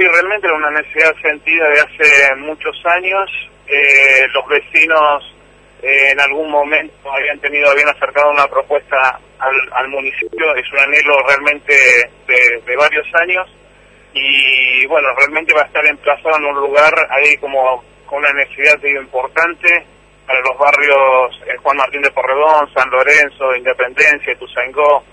Sí, realmente era una necesidad sentida de hace muchos años. Eh, los vecinos eh, en algún momento habían tenido, habían acercado una propuesta al, municipio. Es un anhelo realmente de, varios años y bueno, realmente va a estar emplazado en un lugar ahí como con una necesidad importante para los barrios eh, Juan Martín de Porredón, San Lorenzo, Independencia, Tuzangó,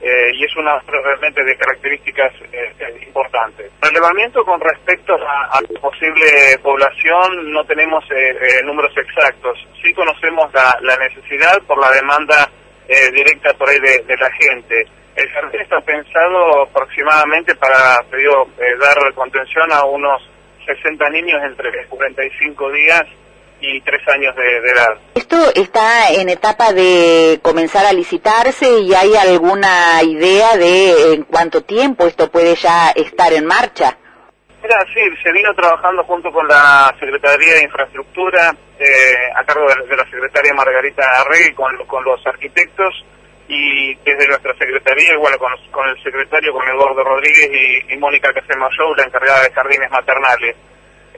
eh, y es una realmente de características eh, importantes. Relevamiento con respecto a, la posible población no tenemos eh, números exactos, sí conocemos la, necesidad por la demanda directa por ahí de, la gente. El jardín está pensado aproximadamente para dar contención a unos 60 niños entre 45 días y tres años de, edad. ¿Esto está en etapa de comenzar a licitarse y hay alguna idea de en cuánto tiempo esto puede ya estar en marcha? Mira, sí, se vino trabajando junto con la Secretaría de Infraestructura, eh, a cargo de, la Secretaria Margarita Arregui, con, con los arquitectos, y desde nuestra Secretaría, igual con, con el secretario, con Eduardo Rodríguez y, y Mónica Casemayo, la encargada de jardines maternales.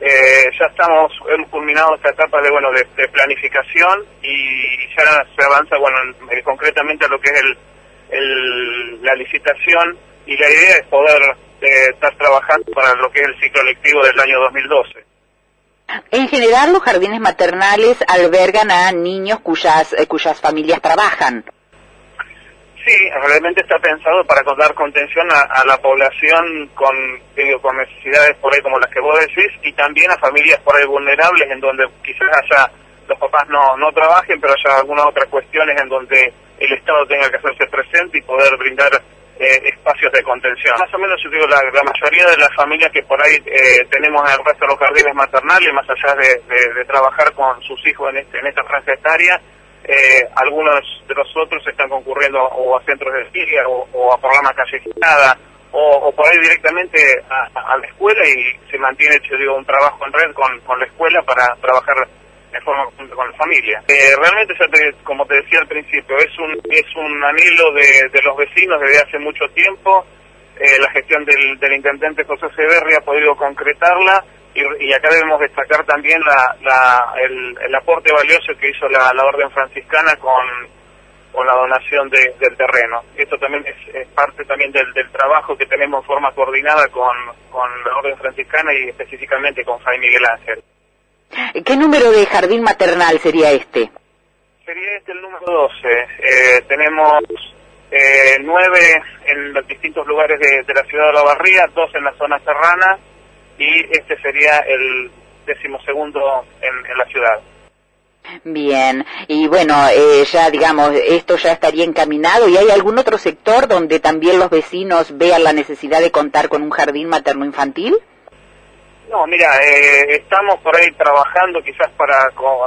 Eh, ya estamos, hemos culminado esta etapa de bueno de, planificación y ya se avanza bueno eh, concretamente a lo que es el, la licitación y la idea es poder eh, estar trabajando para lo que es el ciclo lectivo del año 2012. En general, los jardines maternales albergan a niños cuyas, cuyas familias trabajan. Sí, realmente está pensado para dar contención a, la población con, digo, con necesidades por ahí como las que vos decís y también a familias por ahí vulnerables en donde quizás haya los papás no, no trabajen, pero haya algunas otras cuestiones en donde el Estado tenga que hacerse presente y poder brindar eh, espacios de contención. Más o menos yo digo, la, mayoría de las familias que por ahí eh, tenemos en el resto de los jardines maternales, más allá de, trabajar con sus hijos en, este, esta franja etaria, eh, algunos de nosotros están concurriendo o a centros de estudio o, a programas callejeada o, o, por ahí directamente a, la escuela y se mantiene hecho digo un trabajo en red con, la escuela para trabajar de forma con la familia. Eh, realmente, como te decía al principio, es un es un anhelo de, de los vecinos desde hace mucho tiempo. Eh, la gestión del, del intendente José Severri ha podido concretarla y, acá debemos destacar también la, el, aporte valioso que hizo la, Orden Franciscana con, con la donación del terreno. Esto también es, parte también del, trabajo que tenemos en forma coordinada con, con la Orden Franciscana y específicamente con Jaime Miguel Ángel. ¿Qué número de jardín maternal sería este? Sería este el número 12. Eh, tenemos eh, nueve en los distintos lugares de, de la ciudad de La Barría, dos en la zona serrana y este sería el decimosegundo en, en la ciudad. Bien, y bueno, eh, ya digamos, esto ya estaría encaminado. ¿Y hay algún otro sector donde también los vecinos vean la necesidad de contar con un jardín materno-infantil? No, mira, eh, estamos por ahí trabajando quizás para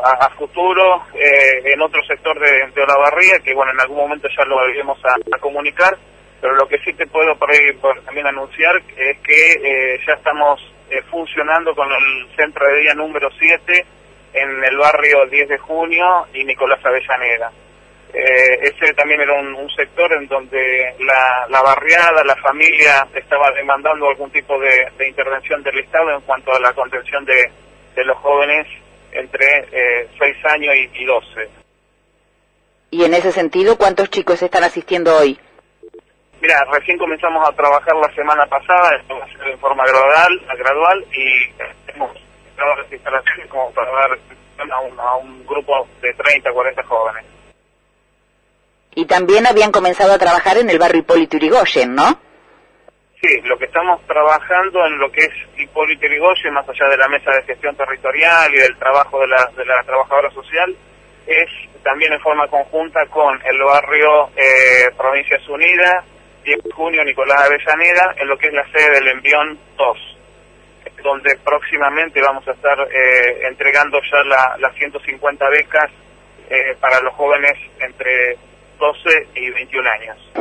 a, futuro eh, en otro sector de, de, Olavarría, que bueno, en algún momento ya lo iremos a, comunicar, pero lo que sí te puedo por ahí también anunciar es que ya estamos eh, funcionando con el centro de día número 7 en el barrio 10 de junio y Nicolás Avellaneda. Eh, ese también era un, sector en donde la, barriada, la familia estaba demandando algún tipo de, intervención del Estado en cuanto a la contención de, los jóvenes entre eh, 6 años y, y 12. Y en ese sentido, ¿cuántos chicos están asistiendo hoy? Mira, recién comenzamos a trabajar la semana pasada, esto va a ser de forma gradual, gradual y hemos creado las instalaciones como para dar a un, a un grupo de 30, 40 jóvenes. Y también habían comenzado a trabajar en el barrio Hipólito Yrigoyen, ¿no? Sí, lo que estamos trabajando en lo que es Hipólito Yrigoyen, más allá de la mesa de gestión territorial y del trabajo de la, de la trabajadora social, es también en forma conjunta con el barrio eh, Provincias Unidas, 10 de junio Nicolás Avellaneda, en lo que es la sede del Envión 2, donde próximamente vamos a estar eh, entregando ya las 150 becas eh, para los jóvenes entre 12 y 21 años.